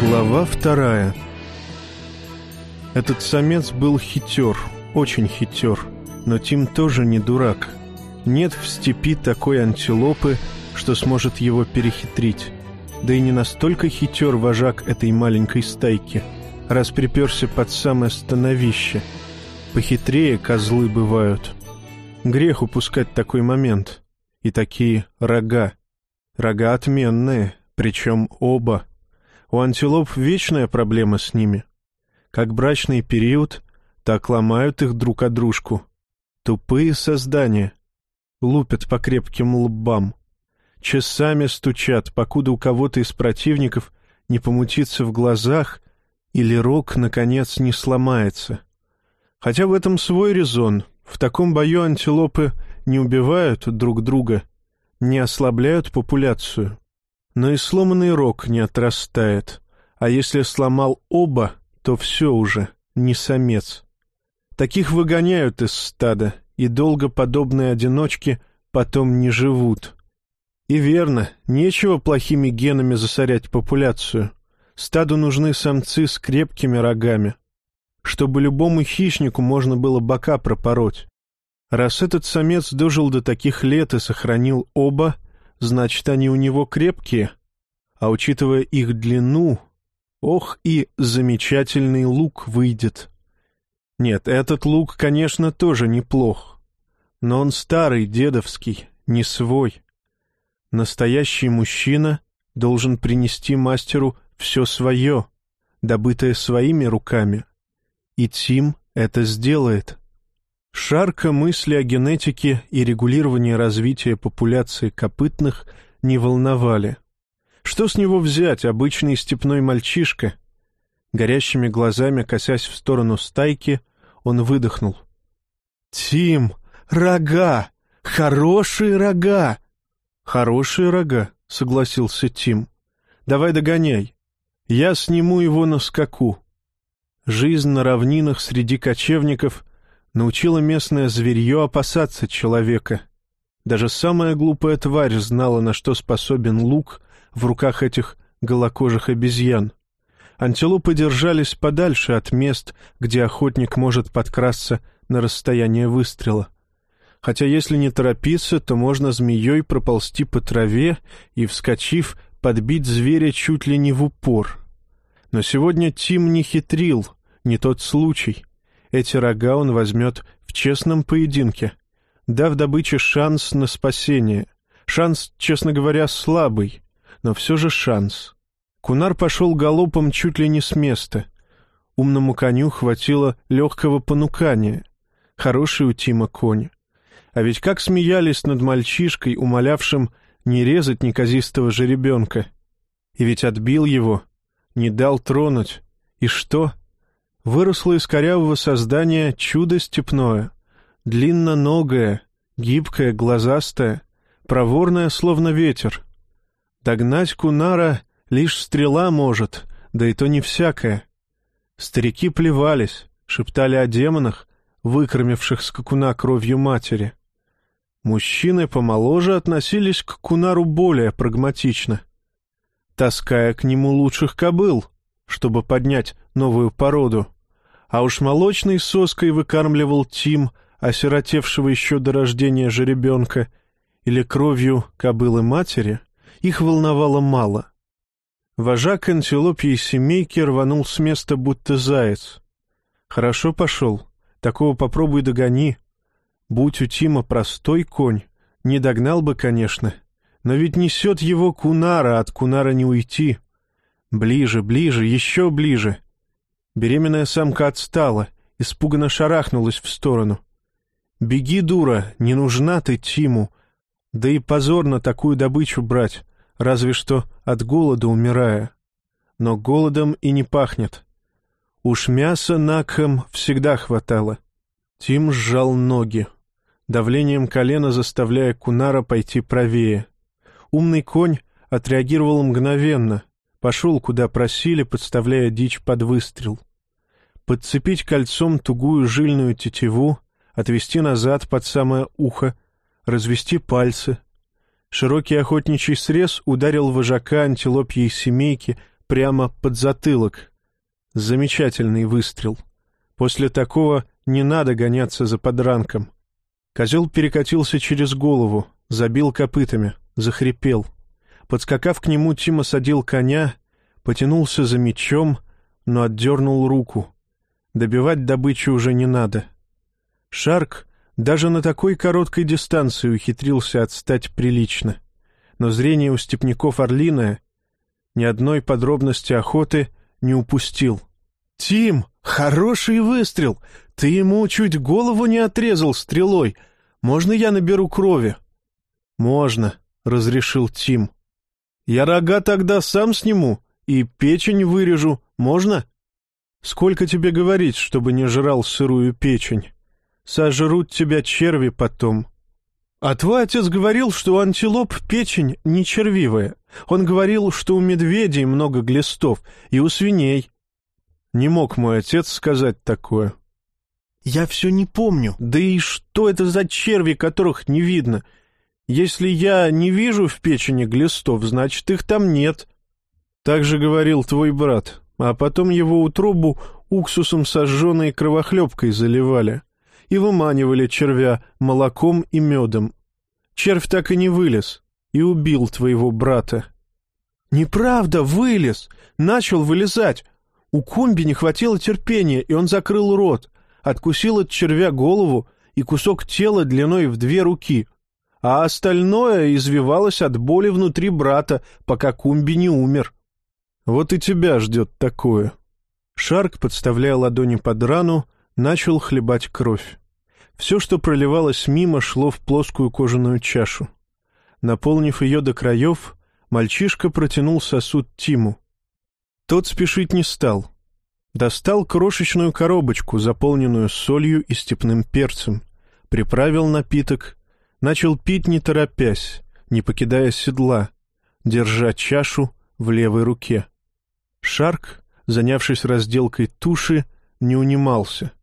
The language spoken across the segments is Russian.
Глава вторая Этот самец был хитер, очень хитер, но Тим тоже не дурак. Нет в степи такой антилопы, что сможет его перехитрить. Да и не настолько хитер вожак этой маленькой стайки, раз приперся под самое становище. Похитрее козлы бывают. Грех упускать такой момент. И такие рога. Рога отменные, причем оба. У антилоп вечная проблема с ними. Как брачный период, так ломают их друг о дружку. Тупые создания. Лупят по крепким лбам. Часами стучат, покуда у кого-то из противников не помутится в глазах или рог, наконец, не сломается. Хотя в этом свой резон. В таком бою антилопы не убивают друг друга, не ослабляют популяцию. Но и сломанный рог не отрастает. А если сломал оба, то все уже, не самец. Таких выгоняют из стада, и долго подобные одиночки потом не живут. И верно, нечего плохими генами засорять популяцию. Стаду нужны самцы с крепкими рогами, чтобы любому хищнику можно было бока пропороть. Раз этот самец дожил до таких лет и сохранил оба, значит, они у него крепкие. А учитывая их длину, ох и замечательный лук выйдет. Нет, этот лук, конечно, тоже неплох. Но он старый, дедовский, не свой. Настоящий мужчина должен принести мастеру все свое, добытое своими руками. И Тим это сделает. Шарка мысли о генетике и регулировании развития популяции копытных не волновали. Что с него взять, обычный степной мальчишка? Горящими глазами, косясь в сторону стайки, он выдохнул. «Тим, рога! Хорошие рога!» «Хорошие рога», — согласился Тим. «Давай догоняй. Я сниму его на скаку». Жизнь на равнинах среди кочевников научила местное зверье опасаться человека. Даже самая глупая тварь знала, на что способен лук в руках этих голокожих обезьян. Антилопы держались подальше от мест, где охотник может подкрасться на расстояние выстрела хотя если не торопиться, то можно змеей проползти по траве и, вскочив, подбить зверя чуть ли не в упор. Но сегодня Тим не хитрил, не тот случай. Эти рога он возьмет в честном поединке, дав добыче шанс на спасение. Шанс, честно говоря, слабый, но все же шанс. Кунар пошел галопом чуть ли не с места. Умному коню хватило легкого понукания. Хороший у Тима конь. А ведь как смеялись над мальчишкой, умолявшим не резать неказистого жеребенка. И ведь отбил его, не дал тронуть. И что? Выросло из корявого создания чудо степное, длинноногое, гибкое, глазастое, проворное, словно ветер. Догнать кунара лишь стрела может, да и то не всякая. Старики плевались, шептали о демонах, выкормивших скакуна кровью матери. Мужчины помоложе относились к Кунару более прагматично, таская к нему лучших кобыл, чтобы поднять новую породу. А уж молочной соской выкармливал Тим, осиротевшего еще до рождения жеребенка, или кровью кобылы матери, их волновало мало. Вожак антилопьей семейки рванул с места, будто заяц. Хорошо пошел, такого попробуй догони, Будь у Тима простой конь, не догнал бы, конечно, но ведь несет его Кунара, от Кунара не уйти. Ближе, ближе, еще ближе. Беременная самка отстала, испуганно шарахнулась в сторону. «Беги, дура, не нужна ты Тиму. Да и позорно такую добычу брать, разве что от голода умирая. Но голодом и не пахнет. Уж мяса Накхам всегда хватало». Тим сжал ноги давлением колена заставляя Кунара пойти правее. Умный конь отреагировал мгновенно, пошел, куда просили, подставляя дичь под выстрел. Подцепить кольцом тугую жильную тетиву, отвести назад под самое ухо, развести пальцы. Широкий охотничий срез ударил вожака антилопьей семейки прямо под затылок. Замечательный выстрел. После такого не надо гоняться за подранком. Козел перекатился через голову, забил копытами, захрипел. Подскакав к нему, Тима садил коня, потянулся за мечом, но отдернул руку. Добивать добычу уже не надо. Шарк даже на такой короткой дистанции ухитрился отстать прилично. Но зрение у степняков орлиное, ни одной подробности охоты не упустил. «Тим, хороший выстрел! Ты ему чуть голову не отрезал стрелой. Можно я наберу крови?» «Можно», — разрешил Тим. «Я рога тогда сам сниму и печень вырежу. Можно?» «Сколько тебе говорить, чтобы не жрал сырую печень?» Сожрут тебя черви потом. А твой отец говорил, что у антилоп печень не червивая. Он говорил, что у медведей много глистов, и у свиней. Не мог мой отец сказать такое. Я все не помню. Да и что это за черви, которых не видно? Если я не вижу в печени глистов, значит, их там нет. Так же говорил твой брат. А потом его утробу уксусом сожженной кровохлебкой заливали и выманивали червя молоком и медом. Червь так и не вылез и убил твоего брата. «Неправда, вылез! Начал вылезать! У Кумби не хватило терпения, и он закрыл рот, откусил от червя голову и кусок тела длиной в две руки, а остальное извивалось от боли внутри брата, пока Кумби не умер. Вот и тебя ждет такое». Шарк, подставляя ладони под рану, начал хлебать кровь. Все, что проливалось мимо, шло в плоскую кожаную чашу. Наполнив ее до краев, мальчишка протянул сосуд Тиму. Тот спешить не стал. Достал крошечную коробочку, заполненную солью и степным перцем, приправил напиток, начал пить не торопясь, не покидая седла, держа чашу в левой руке. Шарк, занявшись разделкой туши, не унимался —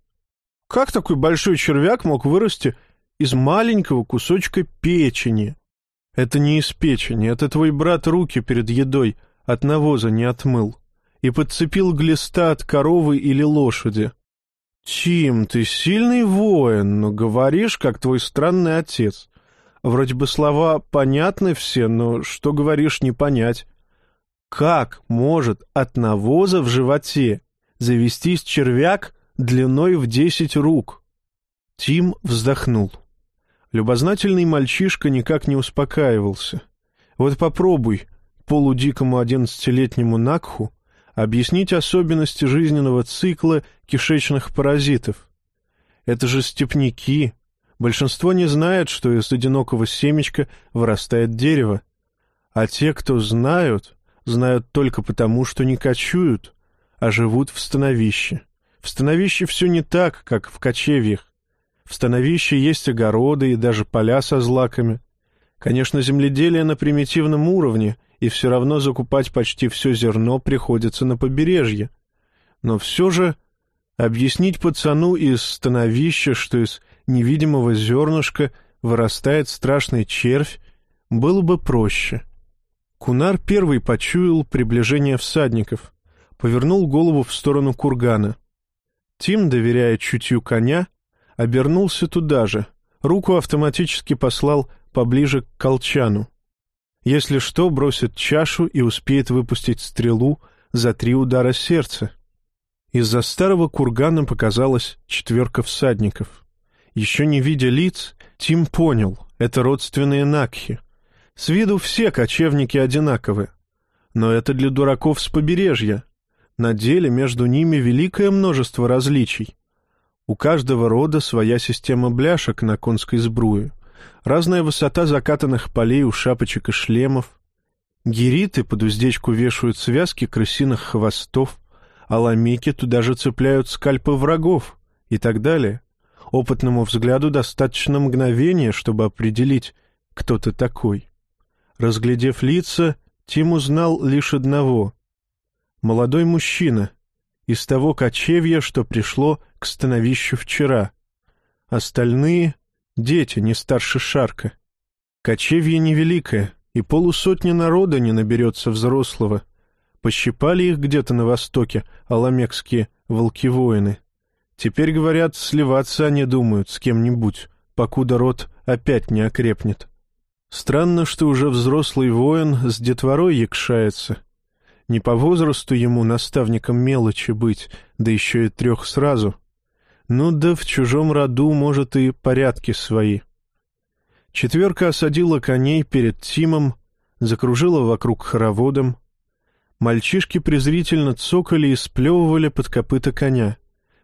как такой большой червяк мог вырасти из маленького кусочка печени? Это не из печени, это твой брат руки перед едой от навоза не отмыл и подцепил глиста от коровы или лошади. Тим, ты сильный воин, но говоришь, как твой странный отец. Вроде бы слова понятны все, но что говоришь, не понять. Как может от навоза в животе завестись червяк длиной в десять рук. Тим вздохнул. Любознательный мальчишка никак не успокаивался. Вот попробуй полудикому одиннадцатилетнему Накху объяснить особенности жизненного цикла кишечных паразитов. Это же степняки. Большинство не знает, что из одинокого семечка вырастает дерево. А те, кто знают, знают только потому, что не кочуют, а живут в становище. В становище все не так, как в кочевьях. В становище есть огороды и даже поля со злаками. Конечно, земледелие на примитивном уровне, и все равно закупать почти все зерно приходится на побережье. Но все же объяснить пацану из становища, что из невидимого зернышка вырастает страшный червь, было бы проще. Кунар первый почуял приближение всадников, повернул голову в сторону кургана — Тим, доверяя чутью коня, обернулся туда же, руку автоматически послал поближе к колчану. Если что, бросит чашу и успеет выпустить стрелу за три удара сердца. Из-за старого кургана показалась четверка всадников. Еще не видя лиц, Тим понял — это родственные Накхи. С виду все кочевники одинаковы. Но это для дураков с побережья, на деле между ними великое множество различий. У каждого рода своя система бляшек на конской сбруе, разная высота закатанных полей у шапочек и шлемов. Гериты под уздечку вешают связки крысиных хвостов, а ламики туда же цепляют скальпы врагов и так далее. Опытному взгляду достаточно мгновения, чтобы определить, кто ты такой. Разглядев лица, Тим узнал лишь одного молодой мужчина из того кочевья, что пришло к становищу вчера. Остальные — дети, не старше Шарка. Кочевье невеликое, и полусотни народа не наберется взрослого. Пощипали их где-то на востоке, аламекские волки-воины. Теперь, говорят, сливаться они думают с кем-нибудь, покуда род опять не окрепнет. Странно, что уже взрослый воин с детворой якшается. Не по возрасту ему наставником мелочи быть, да еще и трех сразу. Ну да в чужом роду, может, и порядки свои. Четверка осадила коней перед Тимом, закружила вокруг хороводом. Мальчишки презрительно цокали и сплевывали под копыта коня.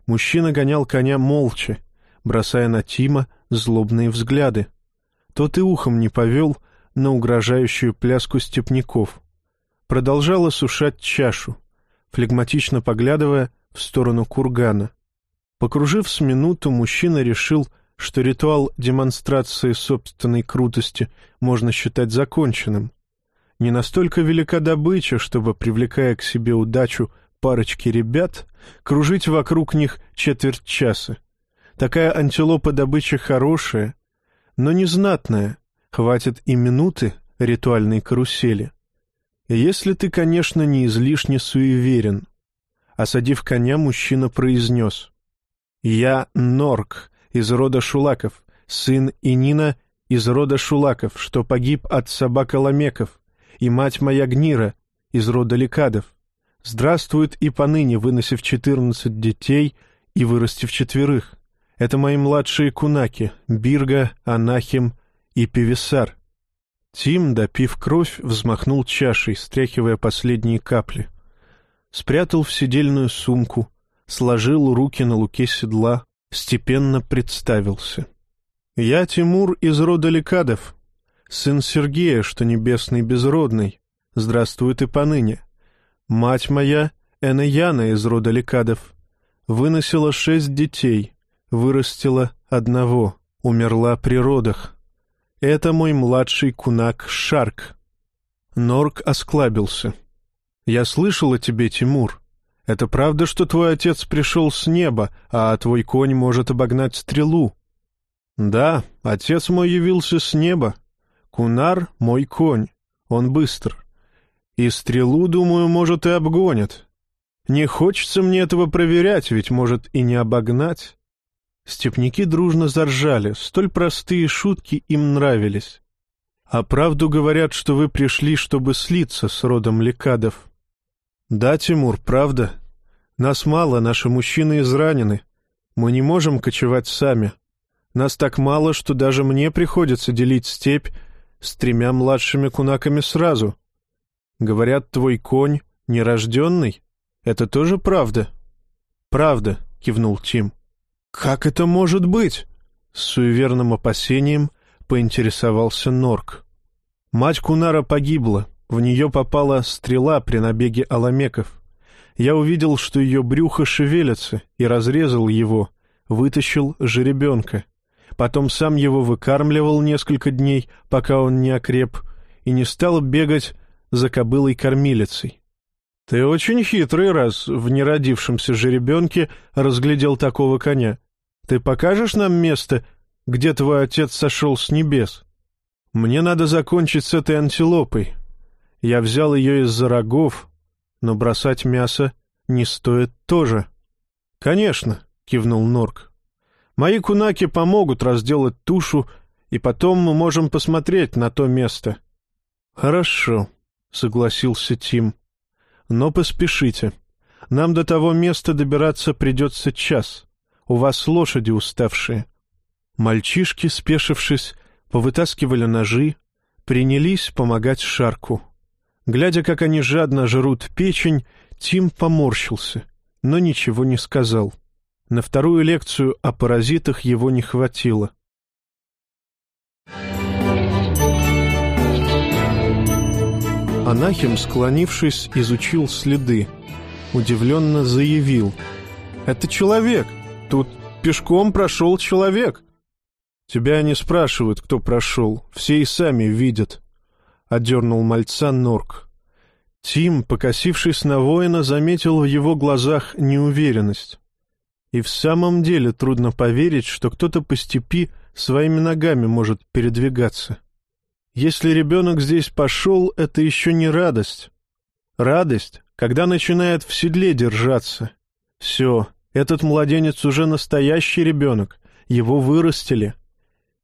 Мужчина гонял коня молча, бросая на Тима злобные взгляды. Тот и ухом не повел на угрожающую пляску степняков. Продолжал осушать чашу, флегматично поглядывая в сторону кургана. Покружив с минуту, мужчина решил, что ритуал демонстрации собственной крутости можно считать законченным. Не настолько велика добыча, чтобы, привлекая к себе удачу парочки ребят, кружить вокруг них четверть часа. Такая антилопа добыча хорошая, но незнатная, хватит и минуты ритуальной карусели. Если ты, конечно, не излишне суеверен. Осадив коня, мужчина произнес. «Я Норк из рода Шулаков, сын Инина из рода Шулаков, что погиб от собак Аламеков, и мать моя Гнира из рода Ликадов. Здравствует и поныне, выносив четырнадцать детей и вырастив четверых. Это мои младшие кунаки — Бирга, Анахим и Певисар. Тим, допив кровь, взмахнул чашей, стряхивая последние капли. Спрятал в седельную сумку, сложил руки на луке седла, степенно представился. «Я Тимур из рода Лекадов, сын Сергея, что небесный безродный. Здравствует и поныне. Мать моя, Энаяна из рода Лекадов, выносила шесть детей, вырастила одного, умерла при родах. Это мой младший кунак Шарк. Норк осклабился. «Я слышал о тебе, Тимур. Это правда, что твой отец пришел с неба, а твой конь может обогнать стрелу?» «Да, отец мой явился с неба. Кунар — мой конь. Он быстр. И стрелу, думаю, может, и обгонит. Не хочется мне этого проверять, ведь может и не обогнать. Степняки дружно заржали, столь простые шутки им нравились. А правду говорят, что вы пришли, чтобы слиться с родом лекадов. Да, Тимур, правда. Нас мало, наши мужчины изранены. Мы не можем кочевать сами. Нас так мало, что даже мне приходится делить степь с тремя младшими кунаками сразу. Говорят, твой конь нерожденный. Это тоже правда? Правда, кивнул Тим. «Как это может быть?» С суеверным опасением поинтересовался Норк. Мать Кунара погибла, в нее попала стрела при набеге аламеков. Я увидел, что ее брюхо шевелится, и разрезал его, вытащил жеребенка. Потом сам его выкармливал несколько дней, пока он не окреп, и не стал бегать за кобылой-кормилицей. Ты очень хитрый, раз в неродившемся жеребенке разглядел такого коня. Ты покажешь нам место, где твой отец сошел с небес? Мне надо закончить с этой антилопой. Я взял ее из-за рогов, но бросать мясо не стоит тоже. — Конечно, — кивнул Норк. — Мои кунаки помогут разделать тушу, и потом мы можем посмотреть на то место. — Хорошо, — согласился Тим. — Но поспешите. Нам до того места добираться придется час у вас лошади уставшие». Мальчишки, спешившись, повытаскивали ножи, принялись помогать Шарку. Глядя, как они жадно жрут печень, Тим поморщился, но ничего не сказал. На вторую лекцию о паразитах его не хватило. Анахим, склонившись, изучил следы. Удивленно заявил. «Это человек! Тут пешком прошел человек. Тебя не спрашивают, кто прошел, все и сами видят. Одернул мальца Норк. Тим, покосившись на воина, заметил в его глазах неуверенность. И в самом деле трудно поверить, что кто-то по степи своими ногами может передвигаться. Если ребенок здесь пошел, это еще не радость. Радость, когда начинает в седле держаться. Все, этот младенец уже настоящий ребенок, его вырастили.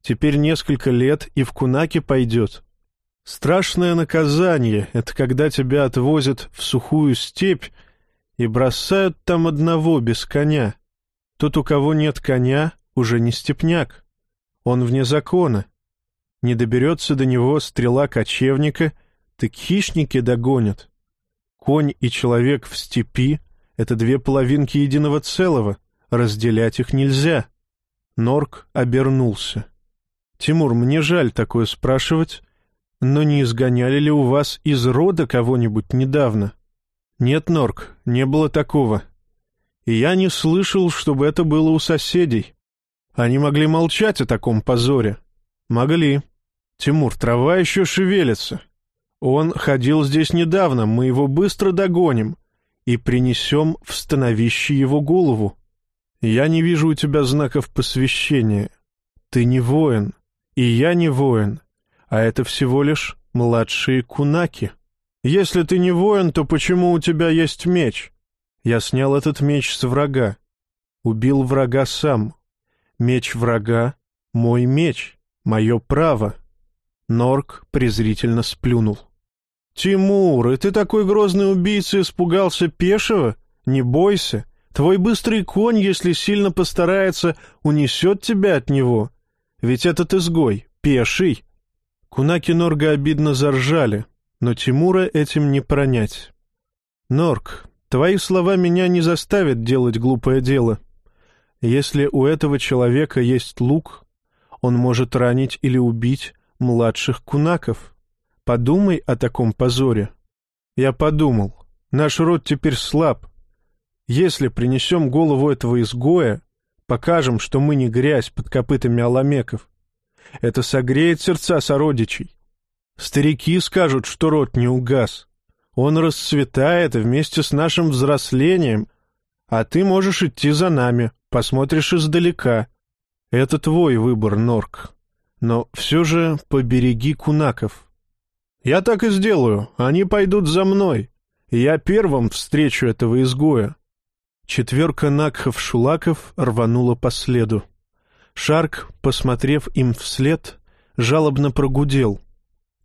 Теперь несколько лет и в кунаке пойдет. Страшное наказание — это когда тебя отвозят в сухую степь и бросают там одного без коня. Тот, у кого нет коня, уже не степняк. Он вне закона. Не доберется до него стрела кочевника, так хищники догонят. Конь и человек в степи — это две половинки единого целого, разделять их нельзя. Норк обернулся. «Тимур, мне жаль такое спрашивать, но не изгоняли ли у вас из рода кого-нибудь недавно?» «Нет, Норк, не было такого. И я не слышал, чтобы это было у соседей. Они могли молчать о таком позоре. Могли. Тимур, трава еще шевелится. Он ходил здесь недавно, мы его быстро догоним и принесем в становище его голову. Я не вижу у тебя знаков посвящения. Ты не воин, и я не воин, а это всего лишь младшие кунаки. Если ты не воин, то почему у тебя есть меч? Я снял этот меч с врага. Убил врага сам. Меч врага — мой меч, мое право. Норк презрительно сплюнул. «Тимур, и ты такой грозный убийца испугался пешего? Не бойся. Твой быстрый конь, если сильно постарается, унесет тебя от него. Ведь этот изгой, пеший». Кунаки Норга обидно заржали, но Тимура этим не пронять. «Норк, твои слова меня не заставят делать глупое дело. Если у этого человека есть лук, он может ранить или убить младших кунаков». Подумай о таком позоре. Я подумал. Наш род теперь слаб. Если принесем голову этого изгоя, покажем, что мы не грязь под копытами аламеков, это согреет сердца сородичей. Старики скажут, что род не угас. Он расцветает вместе с нашим взрослением, а ты можешь идти за нами, посмотришь издалека. Это твой выбор, Норк. Но все же побереги кунаков. «Я так и сделаю. Они пойдут за мной. Я первым встречу этого изгоя». Четверка Накхов-Шулаков рванула по следу. Шарк, посмотрев им вслед, жалобно прогудел.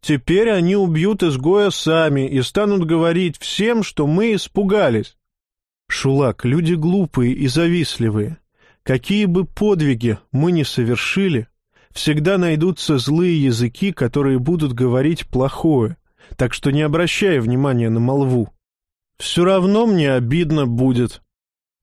«Теперь они убьют изгоя сами и станут говорить всем, что мы испугались». «Шулак, люди глупые и завистливые. Какие бы подвиги мы ни совершили, всегда найдутся злые языки, которые будут говорить плохое, так что не обращай внимания на молву. Все равно мне обидно будет.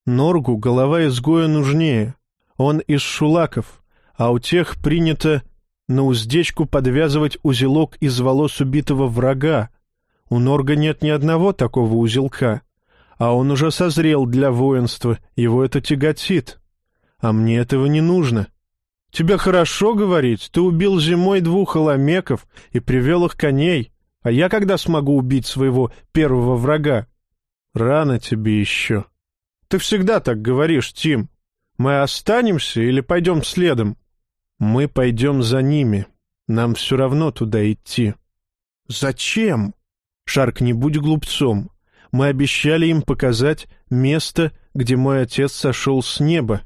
Норгу голова изгоя нужнее. Он из шулаков, а у тех принято на уздечку подвязывать узелок из волос убитого врага. У Норга нет ни одного такого узелка, а он уже созрел для воинства, его это тяготит. А мне этого не нужно. Тебе хорошо говорить, ты убил зимой двух аламеков и привел их коней, а я когда смогу убить своего первого врага? Рано тебе еще. Ты всегда так говоришь, Тим. Мы останемся или пойдем следом? Мы пойдем за ними. Нам все равно туда идти. Зачем? Шарк, не будь глупцом. Мы обещали им показать место, где мой отец сошел с неба.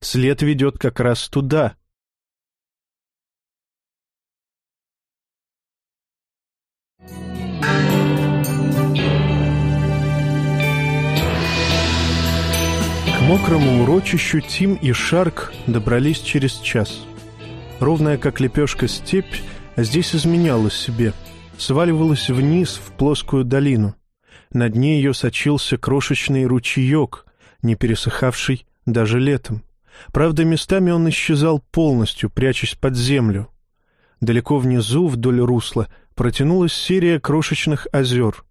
След ведет как раз туда. К мокрому урочищу Тим и Шарк добрались через час. Ровная, как лепешка, степь, здесь изменялась себе, сваливалась вниз в плоскую долину. На дне ее сочился крошечный ручеек, не пересыхавший даже летом. Правда, местами он исчезал полностью, прячась под землю. Далеко внизу, вдоль русла, протянулась серия крошечных озер.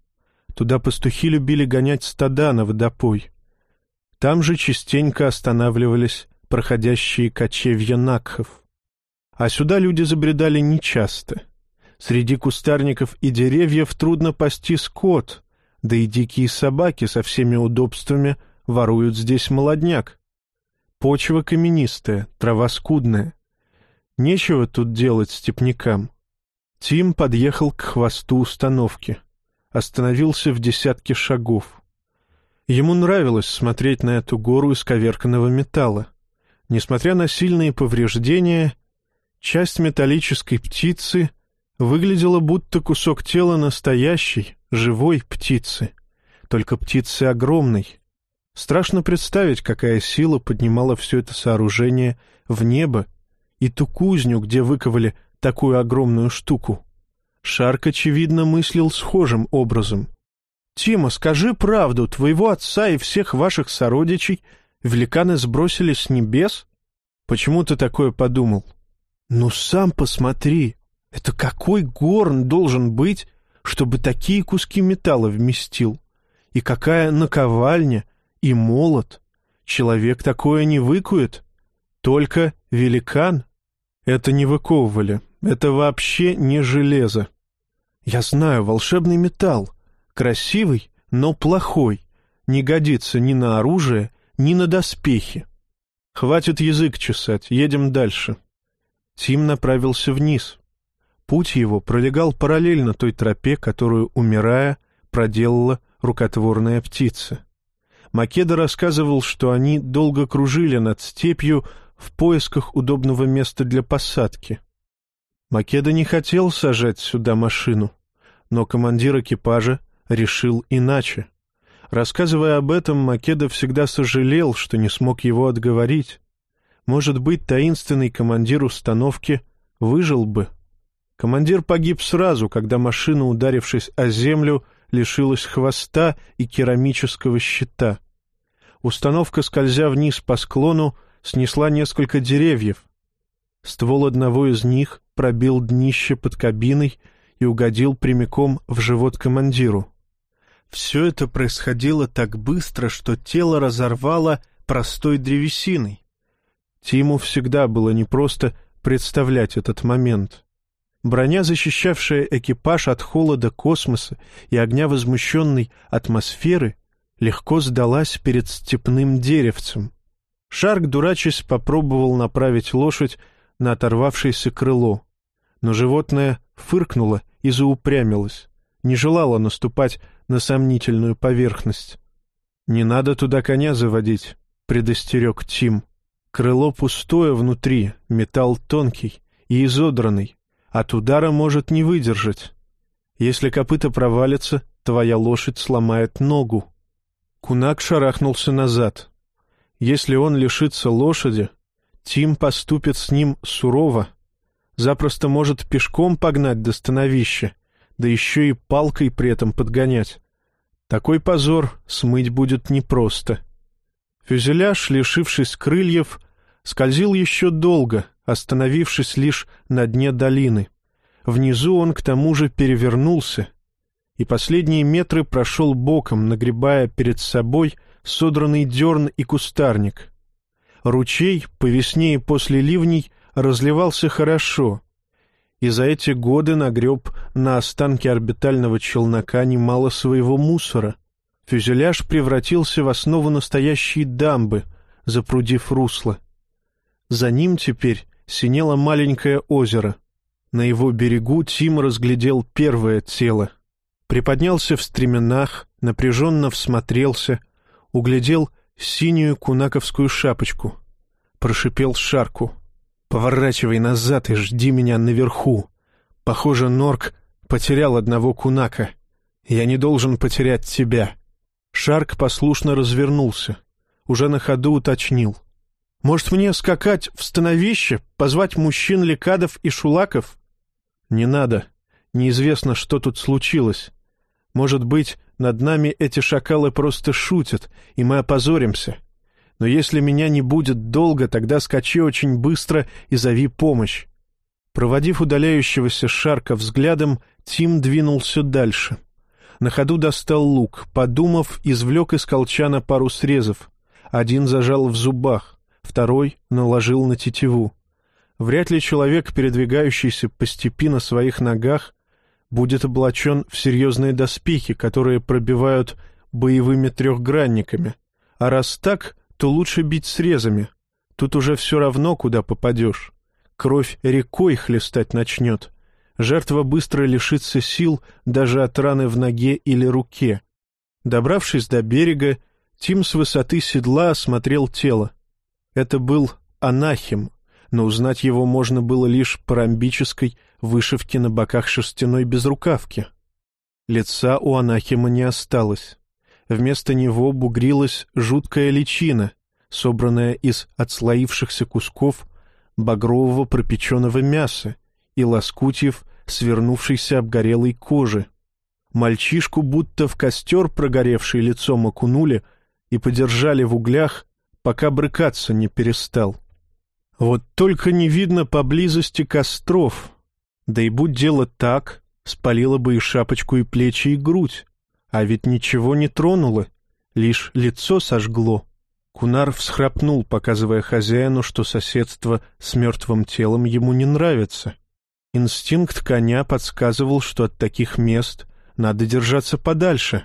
Туда пастухи любили гонять стада на водопой. Там же частенько останавливались проходящие кочевья Накхов. А сюда люди забредали нечасто. Среди кустарников и деревьев трудно пасти скот, да и дикие собаки со всеми удобствами воруют здесь молодняк. Почва каменистая, трава скудная. Нечего тут делать степнякам. Тим подъехал к хвосту установки. Остановился в десятке шагов. Ему нравилось смотреть на эту гору исковерканного металла. Несмотря на сильные повреждения, часть металлической птицы выглядела будто кусок тела настоящей, живой птицы. Только птицы огромной. Страшно представить, какая сила поднимала все это сооружение в небо и ту кузню, где выковали такую огромную штуку. Шарк, очевидно, мыслил схожим образом. «Тима, скажи правду, твоего отца и всех ваших сородичей великаны сбросили с небес? Почему ты такое подумал?» «Ну, сам посмотри, это какой горн должен быть, чтобы такие куски металла вместил? И какая наковальня и молот? Человек такое не выкует, только великан». Это не выковывали. Это вообще не железо. Я знаю, волшебный металл. Красивый, но плохой. Не годится ни на оружие, ни на доспехи. Хватит язык чесать, едем дальше. Тим направился вниз. Путь его пролегал параллельно той тропе, которую, умирая, проделала рукотворная птица. Македа рассказывал, что они долго кружили над степью, в поисках удобного места для посадки. Македа не хотел сажать сюда машину, но командир экипажа решил иначе. Рассказывая об этом, Македа всегда сожалел, что не смог его отговорить. Может быть, таинственный командир установки выжил бы. Командир погиб сразу, когда машина, ударившись о землю, лишилась хвоста и керамического щита. Установка, скользя вниз по склону, снесла несколько деревьев. Ствол одного из них пробил днище под кабиной и угодил прямиком в живот командиру. Все это происходило так быстро, что тело разорвало простой древесиной. Тиму всегда было непросто представлять этот момент. Броня, защищавшая экипаж от холода космоса и огня возмущенной атмосферы, легко сдалась перед степным деревцем. Шарк, дурачись, попробовал направить лошадь на оторвавшееся крыло. Но животное фыркнуло и заупрямилось, не желало наступать на сомнительную поверхность. «Не надо туда коня заводить», — предостерег Тим. «Крыло пустое внутри, металл тонкий и изодранный, от удара может не выдержать. Если копыта провалится, твоя лошадь сломает ногу». Кунак шарахнулся назад, если он лишится лошади, Тим поступит с ним сурово. Запросто может пешком погнать до становища, да еще и палкой при этом подгонять. Такой позор смыть будет непросто. Фюзеляж, лишившись крыльев, скользил еще долго, остановившись лишь на дне долины. Внизу он к тому же перевернулся, и последние метры прошел боком, нагребая перед собой — содранный дерн и кустарник. Ручей по весне и после ливней разливался хорошо, и за эти годы нагреб на останки орбитального челнока немало своего мусора. Фюзеляж превратился в основу настоящей дамбы, запрудив русло. За ним теперь синело маленькое озеро. На его берегу Тим разглядел первое тело. Приподнялся в стременах, напряженно всмотрелся — углядел синюю кунаковскую шапочку. Прошипел Шарку. «Поворачивай назад и жди меня наверху. Похоже, Норк потерял одного кунака. Я не должен потерять тебя». Шарк послушно развернулся. Уже на ходу уточнил. «Может, мне скакать в становище, позвать мужчин Лекадов и Шулаков?» «Не надо. Неизвестно, что тут случилось. Может быть, над нами эти шакалы просто шутят, и мы опозоримся. Но если меня не будет долго, тогда скачи очень быстро и зови помощь. Проводив удаляющегося Шарка взглядом, Тим двинулся дальше. На ходу достал лук, подумав, извлек из колчана пару срезов. Один зажал в зубах, второй наложил на тетиву. Вряд ли человек, передвигающийся по степи на своих ногах, будет облачен в серьезные доспехи, которые пробивают боевыми трехгранниками. А раз так, то лучше бить срезами. Тут уже все равно, куда попадешь. Кровь рекой хлестать начнет. Жертва быстро лишится сил даже от раны в ноге или руке. Добравшись до берега, Тим с высоты седла осмотрел тело. Это был анахим, но узнать его можно было лишь по ромбической вышивке на боках шерстяной безрукавки. Лица у анахима не осталось. Вместо него бугрилась жуткая личина, собранная из отслоившихся кусков багрового пропеченного мяса и лоскутьев свернувшейся обгорелой кожи. Мальчишку будто в костер прогоревший лицом окунули и подержали в углях, пока брыкаться не перестал. Вот только не видно поблизости костров. Да и будь дело так, спалило бы и шапочку, и плечи, и грудь. А ведь ничего не тронуло, лишь лицо сожгло. Кунар всхрапнул, показывая хозяину, что соседство с мертвым телом ему не нравится. Инстинкт коня подсказывал, что от таких мест надо держаться подальше.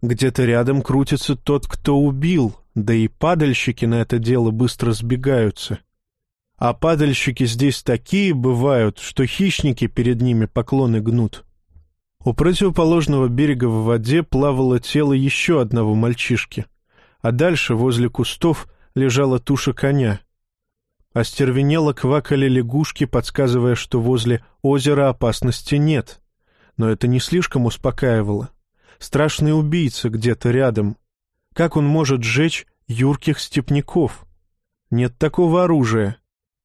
Где-то рядом крутится тот, кто убил, да и падальщики на это дело быстро сбегаются. А падальщики здесь такие бывают, что хищники перед ними поклоны гнут. У противоположного берега в воде плавало тело еще одного мальчишки, а дальше, возле кустов, лежала туша коня. Остервенело квакали лягушки, подсказывая, что возле озера опасности нет. Но это не слишком успокаивало. Страшный убийца где-то рядом. Как он может сжечь юрких степняков? Нет такого оружия.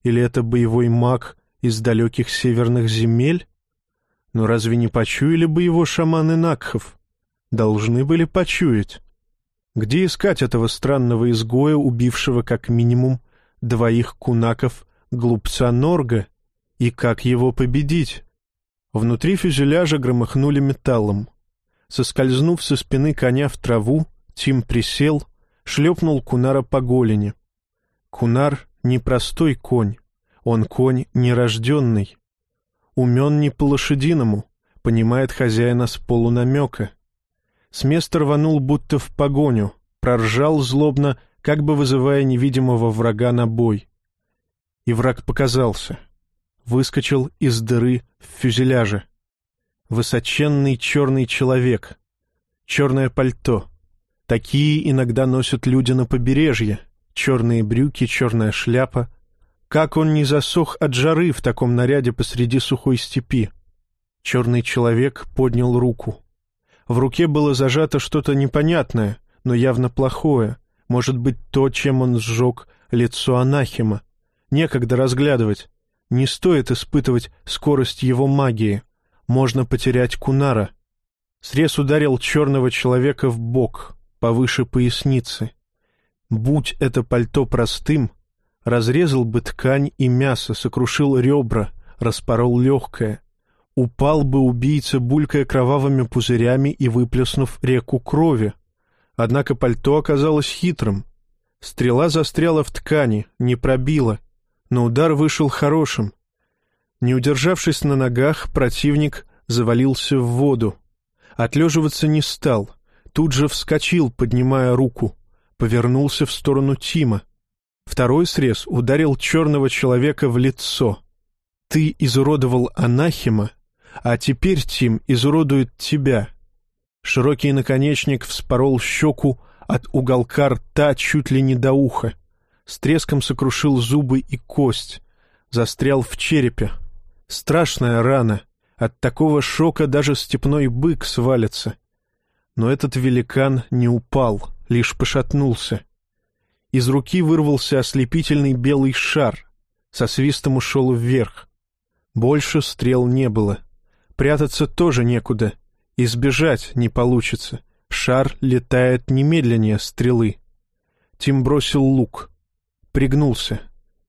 Или это боевой маг из далеких северных земель? Но разве не почуяли бы его шаманы Накхов? Должны были почуять. Где искать этого странного изгоя, убившего как минимум двоих кунаков глупца Норга? И как его победить? Внутри фюзеляжа громыхнули металлом. Соскользнув со спины коня в траву, Тим присел, шлепнул Кунара по голени. Кунар — непростой конь, он конь нерожденный. Умен не по-лошадиному, понимает хозяина с полунамека. С места рванул будто в погоню, проржал злобно, как бы вызывая невидимого врага на бой. И враг показался. Выскочил из дыры в фюзеляже. Высоченный черный человек. Черное пальто. Такие иногда носят люди на побережье. Черные брюки, черная шляпа — как он не засох от жары в таком наряде посреди сухой степи? Черный человек поднял руку. В руке было зажато что-то непонятное, но явно плохое. Может быть, то, чем он сжег лицо Анахима. Некогда разглядывать. Не стоит испытывать скорость его магии. Можно потерять Кунара. Срез ударил черного человека в бок, повыше поясницы. Будь это пальто простым, разрезал бы ткань и мясо, сокрушил ребра, распорол легкое. Упал бы убийца, булькая кровавыми пузырями и выплеснув реку крови. Однако пальто оказалось хитрым. Стрела застряла в ткани, не пробила, но удар вышел хорошим. Не удержавшись на ногах, противник завалился в воду. Отлеживаться не стал, тут же вскочил, поднимая руку, повернулся в сторону Тима. Второй срез ударил черного человека в лицо. Ты изуродовал Анахима, а теперь Тим изуродует тебя. Широкий наконечник вспорол щеку от уголка рта чуть ли не до уха. С треском сокрушил зубы и кость. Застрял в черепе. Страшная рана. От такого шока даже степной бык свалится. Но этот великан не упал, лишь пошатнулся. Из руки вырвался ослепительный белый шар, со свистом ушел вверх. Больше стрел не было. Прятаться тоже некуда. Избежать не получится. Шар летает немедленнее стрелы. Тим бросил лук. Пригнулся.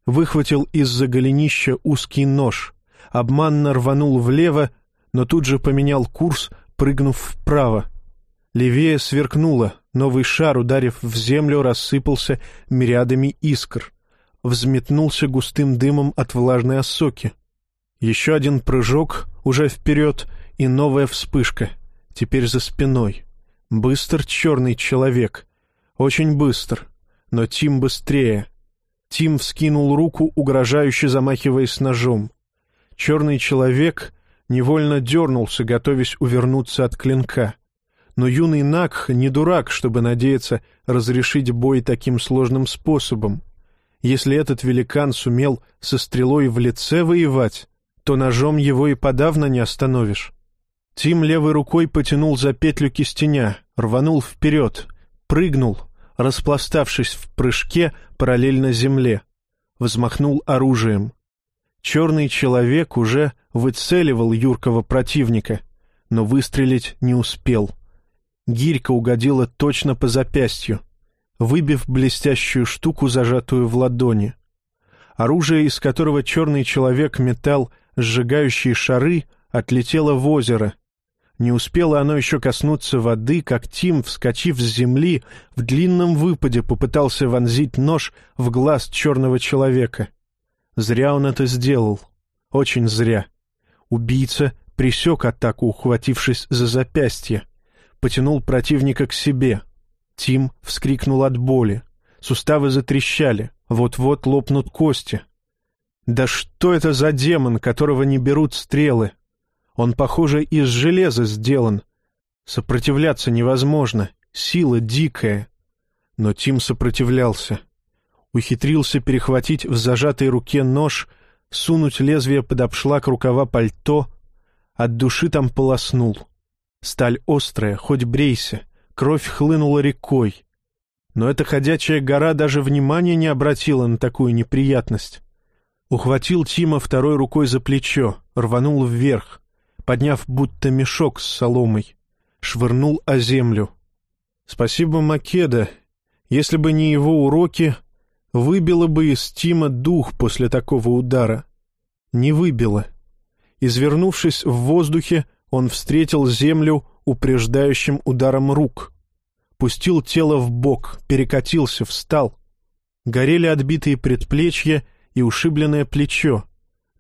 Выхватил из-за голенища узкий нож. Обманно рванул влево, но тут же поменял курс, прыгнув вправо. Левее сверкнуло, Новый шар, ударив в землю, рассыпался мириадами искр. Взметнулся густым дымом от влажной осоки. Еще один прыжок, уже вперед, и новая вспышка. Теперь за спиной. Быстр черный человек. Очень быстр. Но Тим быстрее. Тим вскинул руку, угрожающе замахиваясь ножом. Черный человек невольно дернулся, готовясь увернуться от клинка. Но юный Накх не дурак, чтобы надеяться разрешить бой таким сложным способом. Если этот великан сумел со стрелой в лице воевать, то ножом его и подавно не остановишь. Тим левой рукой потянул за петлю кистеня, рванул вперед, прыгнул, распластавшись в прыжке параллельно земле, взмахнул оружием. Черный человек уже выцеливал юркого противника, но выстрелить не успел. Гирька угодила точно по запястью, выбив блестящую штуку, зажатую в ладони. Оружие, из которого черный человек метал сжигающие шары, отлетело в озеро. Не успело оно еще коснуться воды, как Тим, вскочив с земли, в длинном выпаде попытался вонзить нож в глаз черного человека. Зря он это сделал. Очень зря. Убийца присек атаку, ухватившись за запястье потянул противника к себе. Тим вскрикнул от боли. Суставы затрещали. Вот-вот лопнут кости. Да что это за демон, которого не берут стрелы? Он, похоже, из железа сделан. Сопротивляться невозможно. Сила дикая. Но Тим сопротивлялся. Ухитрился перехватить в зажатой руке нож, сунуть лезвие под обшлаг рукава пальто, от души там полоснул. Сталь острая, хоть брейся, кровь хлынула рекой. Но эта ходячая гора даже внимания не обратила на такую неприятность. Ухватил Тима второй рукой за плечо, рванул вверх, подняв будто мешок с соломой, швырнул о землю. Спасибо Македа. Если бы не его уроки, выбило бы из Тима дух после такого удара. Не выбило. Извернувшись в воздухе, он встретил землю упреждающим ударом рук. Пустил тело в бок, перекатился, встал. Горели отбитые предплечья и ушибленное плечо.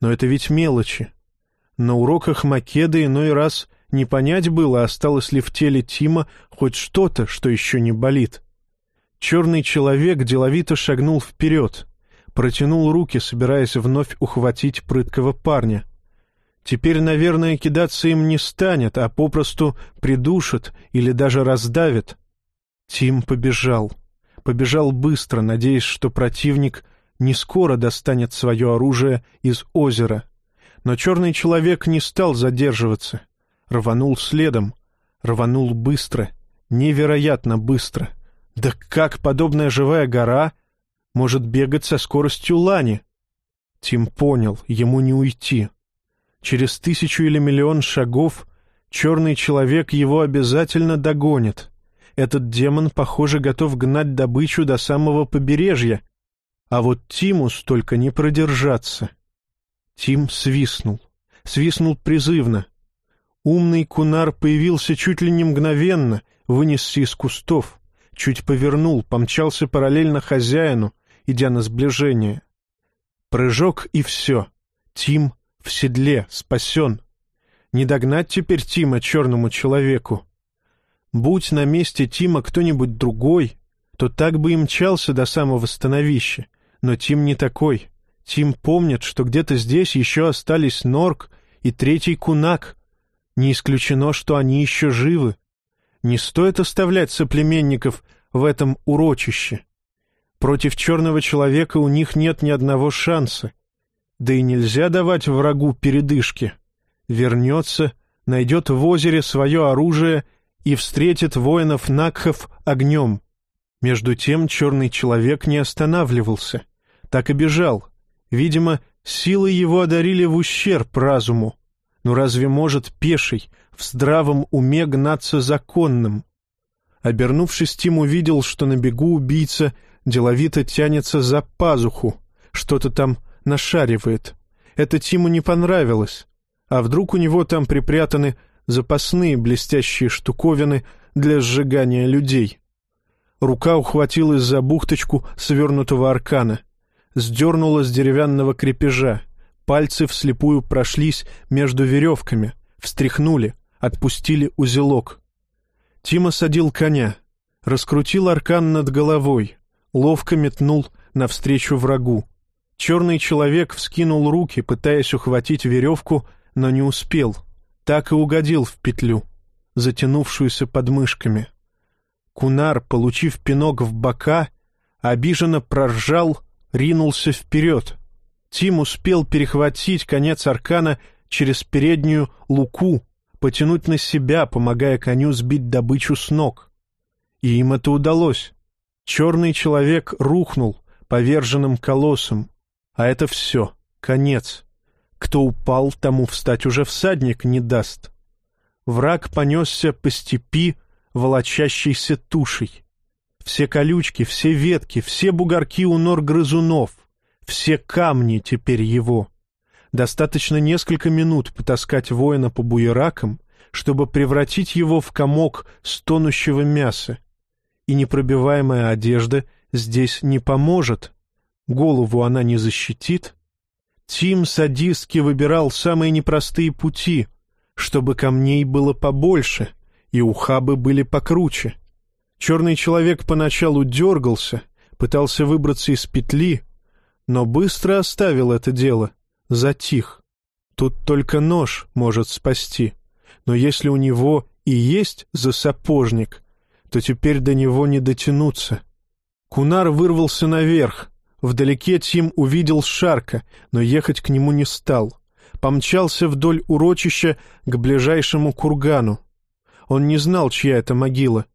Но это ведь мелочи. На уроках Македа иной раз не понять было, осталось ли в теле Тима хоть что-то, что еще не болит. Черный человек деловито шагнул вперед, протянул руки, собираясь вновь ухватить прыткого парня — Теперь, наверное, кидаться им не станет, а попросту придушит или даже раздавит. Тим побежал. Побежал быстро, надеясь, что противник не скоро достанет свое оружие из озера. Но черный человек не стал задерживаться. Рванул следом. Рванул быстро. Невероятно быстро. Да как подобная живая гора может бегать со скоростью лани? Тим понял, ему не уйти. Через тысячу или миллион шагов черный человек его обязательно догонит. Этот демон, похоже, готов гнать добычу до самого побережья, а вот Тиму столько не продержаться. Тим свистнул. Свистнул призывно. Умный кунар появился чуть ли не мгновенно, вынесся из кустов, чуть повернул, помчался параллельно хозяину, идя на сближение. Прыжок и все. Тим в седле, спасен. Не догнать теперь Тима черному человеку. Будь на месте Тима кто-нибудь другой, то так бы и мчался до самого становища. Но Тим не такой. Тим помнит, что где-то здесь еще остались Норк и третий Кунак. Не исключено, что они еще живы. Не стоит оставлять соплеменников в этом урочище. Против черного человека у них нет ни одного шанса. Да и нельзя давать врагу передышки. Вернется, найдет в озере свое оружие и встретит воинов Накхов огнем. Между тем черный человек не останавливался, так и бежал. Видимо, силы его одарили в ущерб разуму. Но разве может пеший в здравом уме гнаться законным? Обернувшись, Тим увидел, что на бегу убийца деловито тянется за пазуху, что-то там нашаривает. Это Тиму не понравилось. А вдруг у него там припрятаны запасные блестящие штуковины для сжигания людей? Рука ухватилась за бухточку свернутого аркана, сдернула с деревянного крепежа, пальцы вслепую прошлись между веревками, встряхнули, отпустили узелок. Тима садил коня, раскрутил аркан над головой, ловко метнул навстречу врагу. Черный человек вскинул руки, пытаясь ухватить веревку, но не успел. Так и угодил в петлю, затянувшуюся подмышками. Кунар, получив пинок в бока, обиженно проржал, ринулся вперед. Тим успел перехватить конец аркана через переднюю луку, потянуть на себя, помогая коню сбить добычу с ног. И им это удалось. Черный человек рухнул поверженным колоссом. А это все, конец. Кто упал, тому встать уже всадник не даст. Враг понесся по степи, волочащейся тушей. Все колючки, все ветки, все бугорки у нор грызунов, все камни теперь его. Достаточно несколько минут потаскать воина по буеракам, чтобы превратить его в комок стонущего мяса. И непробиваемая одежда здесь не поможет. Голову она не защитит. Тим садистски выбирал самые непростые пути, чтобы камней было побольше и ухабы были покруче. Черный человек поначалу дергался, пытался выбраться из петли, но быстро оставил это дело, затих. Тут только нож может спасти. Но если у него и есть засапожник, то теперь до него не дотянуться. Кунар вырвался наверх. Вдалеке Тим увидел Шарка, но ехать к нему не стал. Помчался вдоль урочища к ближайшему кургану. Он не знал, чья это могила.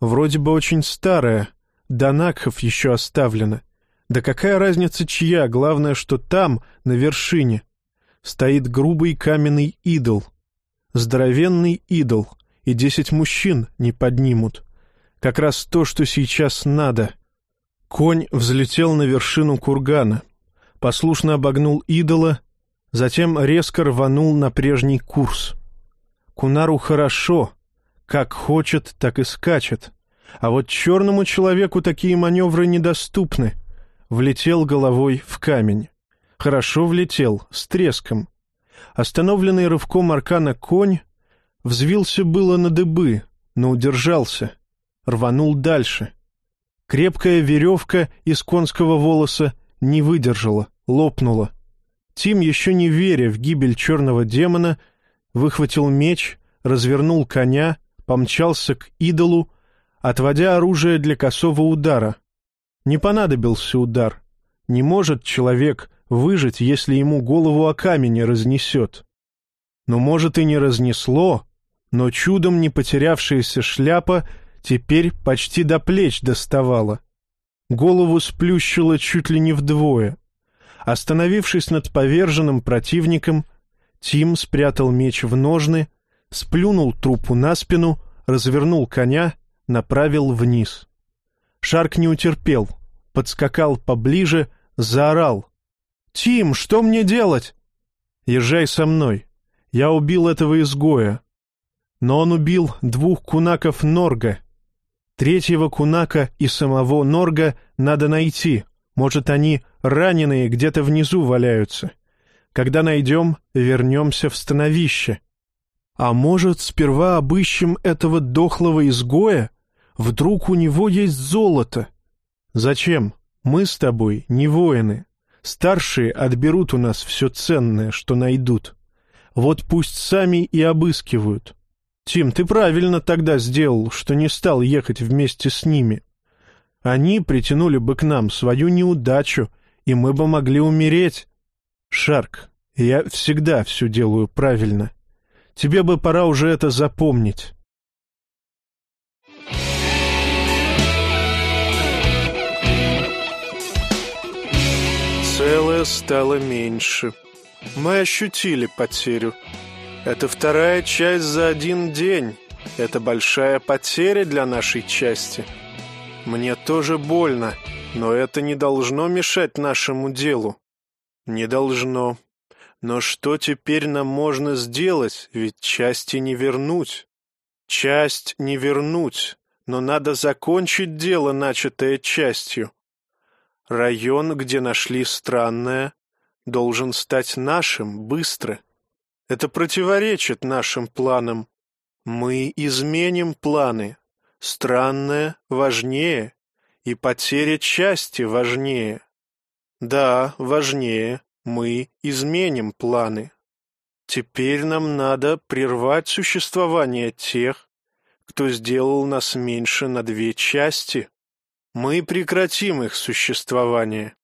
Вроде бы очень старая, до Накхов еще оставлена. Да какая разница чья, главное, что там, на вершине, стоит грубый каменный идол. Здоровенный идол, и десять мужчин не поднимут. Как раз то, что сейчас надо. Конь взлетел на вершину кургана, послушно обогнул идола, затем резко рванул на прежний курс. Кунару хорошо, как хочет, так и скачет. А вот черному человеку такие маневры недоступны. Влетел головой в камень. Хорошо влетел, с треском. Остановленный рывком аркана конь взвился было на дыбы, но удержался. Рванул дальше. Крепкая веревка из конского волоса не выдержала, лопнула. Тим, еще не веря в гибель черного демона, выхватил меч, развернул коня, помчался к идолу, отводя оружие для косого удара. Не понадобился удар. Не может человек выжить, если ему голову о камень разнесет. Но, может, и не разнесло, но чудом не потерявшаяся шляпа теперь почти до плеч доставала. Голову сплющило чуть ли не вдвое. Остановившись над поверженным противником, Тим спрятал меч в ножны, сплюнул трупу на спину, развернул коня, направил вниз. Шарк не утерпел, подскакал поближе, заорал. «Тим, что мне делать?» «Езжай со мной. Я убил этого изгоя. Но он убил двух кунаков Норга. Третьего кунака и самого Норга надо найти. Может, они раненые где-то внизу валяются. Когда найдем, вернемся в становище. А может, сперва обыщем этого дохлого изгоя? Вдруг у него есть золото? Зачем? Мы с тобой не воины. Старшие отберут у нас все ценное, что найдут. Вот пусть сами и обыскивают. Тим, ты правильно тогда сделал, что не стал ехать вместе с ними. Они притянули бы к нам свою неудачу, и мы бы могли умереть. Шарк, я всегда все делаю правильно. Тебе бы пора уже это запомнить. Целое стало меньше. Мы ощутили потерю. Это вторая часть за один день. Это большая потеря для нашей части. Мне тоже больно, но это не должно мешать нашему делу. Не должно. Но что теперь нам можно сделать, ведь части не вернуть? Часть не вернуть, но надо закончить дело, начатое частью. Район, где нашли странное, должен стать нашим быстро. Это противоречит нашим планам. Мы изменим планы. Странное важнее, и потеря части важнее. Да, важнее, мы изменим планы. Теперь нам надо прервать существование тех, кто сделал нас меньше на две части. Мы прекратим их существование.